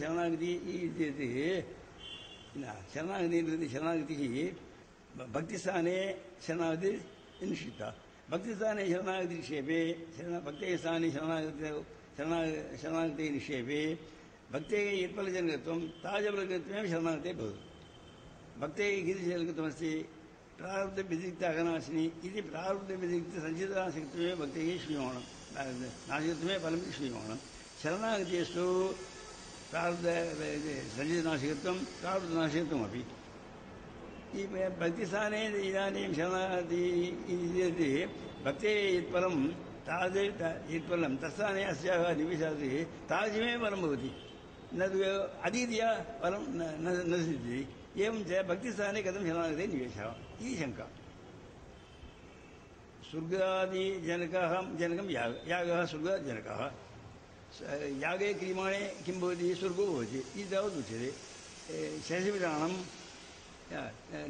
ಶರಣಾಗತಿ ಇತ್ಯೇತಿ ಶರಣಾಗತಿ ಶರಣಾಗತಿ ಭಕ್ತಿಸ್ಥಾನೇ ಶರಣಾಗತಿ ನಿಶ್ಚಿತ ಭಕ್ತಿಸ್ಥಾನೇ ಶರಣಾಗತಿ ನಿಕ್ಷೇಪೆ ಶರಣ ಭಕ್ತೆಯ ಸ್ಥಾನೇ ಶರಣಾಗತಿ ಶರಣ ಶರಣಾಗತಿ ನಿಕ್ಷೇಪೆ ಭಕ್ತೆಯ ಯತ್ಫಲಜನಕತ್ವ ತಾಜಫಲಕತ್ವೇ ಶರಣಾಗತೆ ಭವತಿ ಭಕ್ತೆಯ ಗೀತಶಲಕತ್ವಮಸ್ತಿ ಪ್ರಾರಬ್ಧವ್ಯತಿರಿಕ್ತ ಅಗನಾಶಿನಿ ಇದು ಪ್ರಾರಬ್ಧವ್ಯತಿರಿಕ್ತ ಸಂಚಿತಾಸಕ್ತವೇ ಭಕ್ತೆಯ ಶ್ರೀಯೋಣಂ ನಾಶಕತ್ವೇ ಫಲಂ ಶ್ರೀಯೋಣಂ ಶರಣಾಗತಿಯಷ್ಟು प्रार्ध सञ्जितनाशिकत्वं प्रार्धनाशिकत्वमपि भक्तिस्थाने इदानीं शरणागति, इति, भक्तेः यत्परं तादृश यत्परं, तत्स्थाने अस्याः निमिषाति तादृशमेव परं भवति। न तु अतीत्या परं न सिद्ध्यति। एवं च भक्तिस्थाने कथं शरणागते निवेशः? इति शङ्का। स्वर्गादिजनकः जनकं यागः यागः स्वर्गादिजनकः यागे क्रियमाणे किं भवति स्वर्गो भवति इति तावत् उच्यते शशविधानं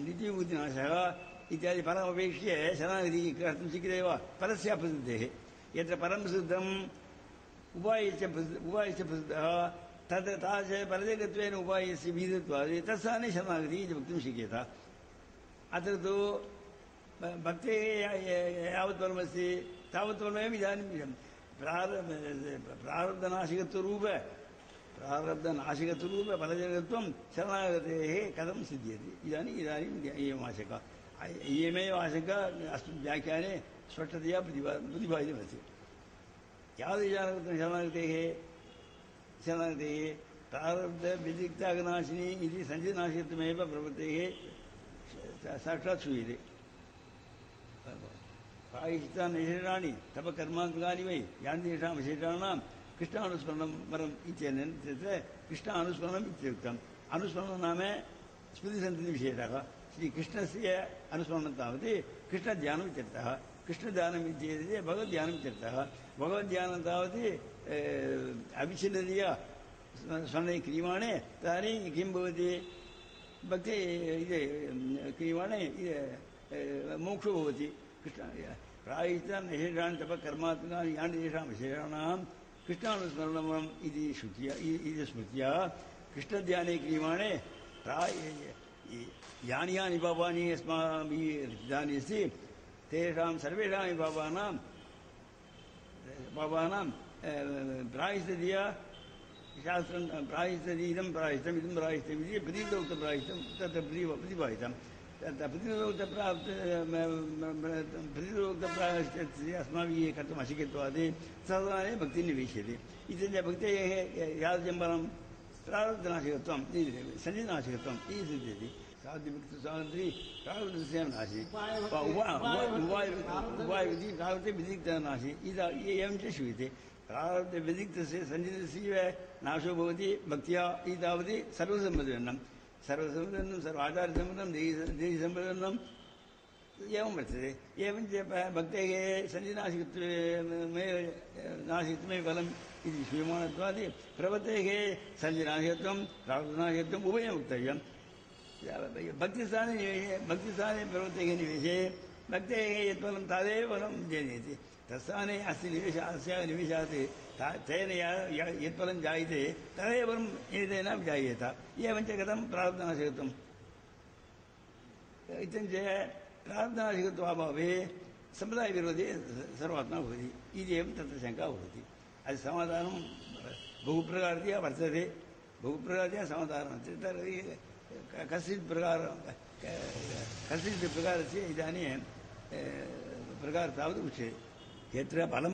नित्यबुद्धिनाशः इत्यादि फलमपेक्ष्य शरणागतिः कर्तुं शक्यते वा फलस्य प्रसिद्धेः। यत्र परं प्रसिद्धम् उपायश्च उपायश्च प्रसिद्धः तत् तादृशफलजगत्वेन उपायस्य विहितत्वात् तत्स्थाने शरणागतिः इति वक्तुं शक्यते। अत्र तु भक्तेः यावत् फलमस्ति तावत् फलमेव इदानीं प्रारब् प्रारब्धनाशिकत्वरूप प्रारब्धनाशिकत्वरूप फलजनकत्वं शरणागतेः कथं सिद्ध्यति इदानीम् इदानीम् इयम् आशङ्का इयमेव आशङ्का अस्मिन् व्याख्याने स्पष्टतया प्रतिपा प्रतिपादितमस्ति यादृशानकत्वं शरणागतेः शरणागतेः प्रारब्धव्यतिरिक्तागनाशिनी इति सञ्चितनाशिकत्वमेव प्रवृत्तेः साक्षात् श्रूयते प्रायश्चित्तानि विशेषाणि तपकर्मात्मकानि वै यानि तेषां विशेषाणां कृष्णानुस्मरणं वरम् इत्यनेन तत्र कृष्णानुस्मरणम् इत्युक्तम् अनुस्मरणं नाम स्मृतिसन्धिविशेषः श्रीकृष्णस्य अनुस्मरणं तावत् कृष्णध्यानम् इत्यर्थः कृष्णध्यानम् इत्येतत् भगवद्ध्यानम् इत्यर्थः भगवद्ध्यानं तावत् अविच्छिन्नतया स्मरणे क्रियमाणे तदानीं किं भवति भक्ति इति क्रियमाणे मोक्षो भवति कृष्ण प्रायश्चित्तान् विशेषाणि तपकर्मात्मकानि यानि तेषां विशेषाणां कृष्णानुस्मरणम् इति श्रुत्या इति स्मृत्या कृष्णध्याने क्रियमाणे प्राय यानि यानि पापानि अस्माभिः रचितानि अस्ति तेषां सर्वेषामपि पापानां पापानां प्रायश्चितया शास्त्रं प्रायश्चितम् इदं प्रायश्चितम् इदं प्रायश्चितम् इति प्रतिदोक्तप्रायश्चितं तत्र प्रतिपादितं प्रतिरोक्तप्राप्त प्रतिरोक्तप्रायश्चित्तस्य अस्माभिः कर्तुम् अशक्यत्वात् तदानीं भक्तिः निवेश्यते इत्यस्य भक्तेः यादृशं परं प्रारब्धनाशिकत्वम् सञ्जितनाशिकत्वम् इति सिद्ध्यति साध्यभक्तिस्वातन्त्री प्रारब्धस्य नाशि उपायविधि प्रारब्धे व्यतिरिक्तनाशि इदा एवं च श्रूयते प्रारब्धव्यतिरिक्तस्य सञ्जितस्य नाशो भवति भक्त्या एतावत् सर्वसम्मतिरन्नं सर्वसम्मतिरन्नं सर्व आचार्यसम्मतं देहीसम्मतिरन्नं एवं वर्तते। एवञ्च भक्तेः सञ्जिनाशिकत्वे नाशिकत्वमे फलम् इति श्रूयमाणत्वात् प्रवृत्तेः सञ्जिनाशिकत्वं प्रार्थनाशिकत्वम् उभयं वक्तव्यं भक्तिस्थाने भक्तिस्थाने प्रवृत्तेः निवेशे, भक्तेः यत्फलं तदेव फलं जनयति। तत्स्थाने अस्य निवेश अस्याः निवेशात् तेन यत्फलं जायते, तदेव फलं एतेन जायेत। एवञ्च कथं प्रार्थनाशिकत्वम् इत्युक्ते प्रार्थनाधिकत्वाभावे सम्प्रदायविरोधे सर्वात्मा भवति। इति एवं तत्र शङ्का भवति। अद् समाधानं बहुप्रकारतया वर्तते। बहुप्रकारतया समाधानं तर्हि कश्चित् प्रकार कश्चित् प्रकारस्य इदानीं प्रकारः तावत् उच्यते। எத்திர பலம்